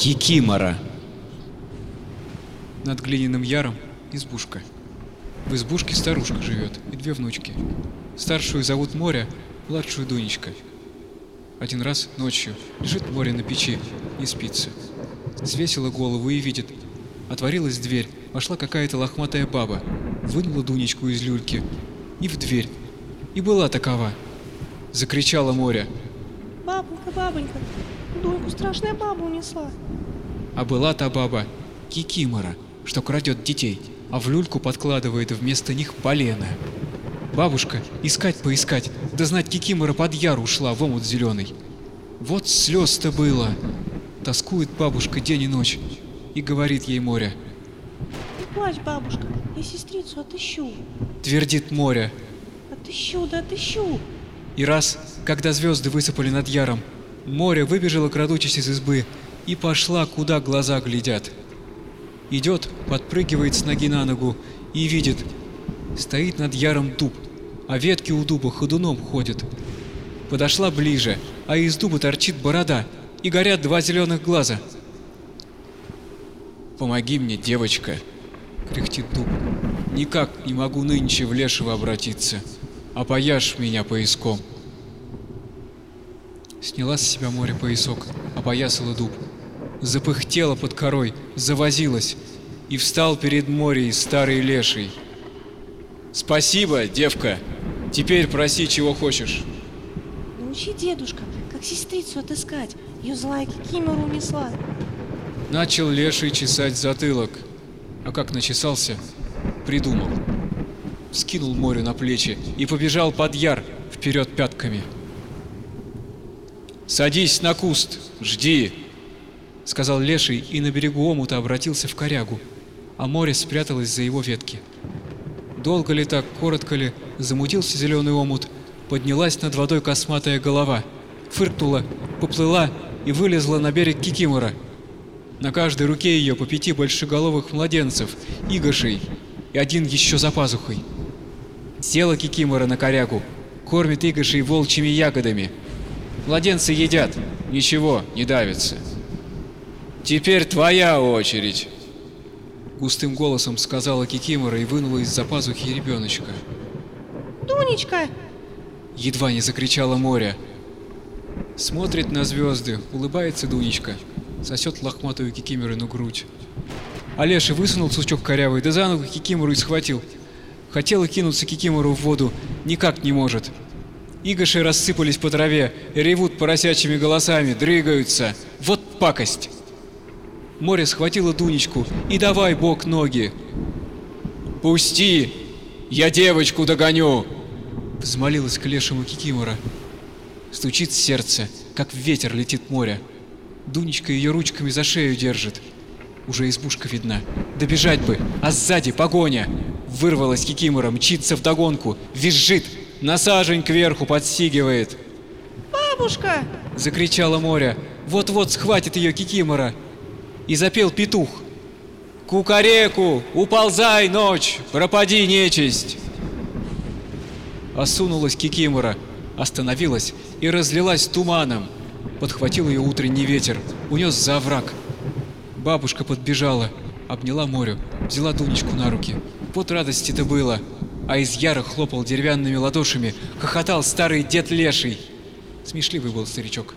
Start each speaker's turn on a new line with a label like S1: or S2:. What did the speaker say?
S1: Кикимора.
S2: Над глиняным яром избушка. В избушке старушка живет и две внучки. Старшую зовут Моря, младшую Дунечка. Один раз ночью лежит Моря на печи, не спится. Свесила голову и видит. Отворилась дверь, вошла какая-то лохматая баба, вынула Дунечку из люльки и в дверь. И была такова. Закричала Моря.
S3: Бабонька, бабонька, Дуньку страшная баба унесла.
S2: А была та баба Кикимора, что крадет детей, а в люльку подкладывает вместо них полено. Бабушка, искать поискать, да знать Кикимора под яр ушла в омут зеленый. Вот слез-то было. Тоскует бабушка день и ночь и говорит ей море.
S3: Не плачь, бабушка, я сестрицу отыщу.
S2: Твердит море.
S3: Отыщу, да отыщу.
S2: И раз, когда звезды высыпали над яром, море выбежало, крадучись из избы, и пошла, куда глаза глядят. Идет, подпрыгивает с ноги на ногу и видит, стоит над яром дуб, а ветки у дуба ходуном ходят. Подошла ближе, а из дуба торчит борода, и горят два зеленых глаза. «Помоги мне, девочка!» — кряхтит дуб. «Никак не могу нынче в лешего обратиться, опояшь меня пояском». Сняла с себя море поясок, опоясала дуб. Запыхтела под корой, завозилась, и встал перед морей старый леший. «Спасибо, девка! Теперь проси, чего хочешь!»
S3: Научи дедушка, как сестрицу отыскать. Ее злая Кикимора унесла.
S2: Начал леший чесать затылок, а как начесался, придумал. Скинул море на плечи и побежал под яр вперед пятками. «Садись на куст, жди!» — сказал леший и на берегу омута обратился в корягу, а море спряталось за его ветки. Долго ли так, коротко ли, замутился зеленый омут, поднялась над водой косматая голова, фыркнула, поплыла и вылезла на берег Кикимора. На каждой руке ее по пяти большеголовых младенцев, игошей, и один еще за пазухой. Села Кикимора на корягу, кормит игошей волчьими ягодами. Младенцы едят, ничего, не давятся. «Теперь твоя очередь!» Густым голосом сказала Кикимора и вынула из-за пазухи ребеночка.
S3: Дунечка!
S2: Едва не закричала море. Смотрит на звезды, улыбается Дунечка, сосет лохматую Кикиморину грудь. Олеша высунул сучок корявый, да за ногу Кикимору и схватил. Хотела кинуться Кикимору в воду, никак не может. Игоши рассыпались по траве, ревут поросячьими голосами, дрыгаются. Вот пакость! Море схватило Дунечку и давай бок ноги. «Пусти! Я девочку догоню!» Взмолилась к лешему Кикимора. Стучит сердце, как ветер летит море. Дунечка ее ручками за шею держит. Уже избушка видна. Добежать бы, а сзади погоня. Вырвалась Кикимора, мчится вдогонку, визжит, насажень кверху подстигивает.
S3: Бабушка!
S2: Закричала море. Вот-вот схватит ее Кикимора. И запел петух. Кукареку, уползай, ночь, пропади, нечисть. Осунулась Кикимора, остановилась и разлилась туманом. Подхватил ее утренний ветер, унес за овраг. Бабушка подбежала, обняла морю, взяла Дунечку на руки. Вот радости-то было. А из яра хлопал деревянными ладошами, хохотал старый дед Леший. Смешливый был старичок.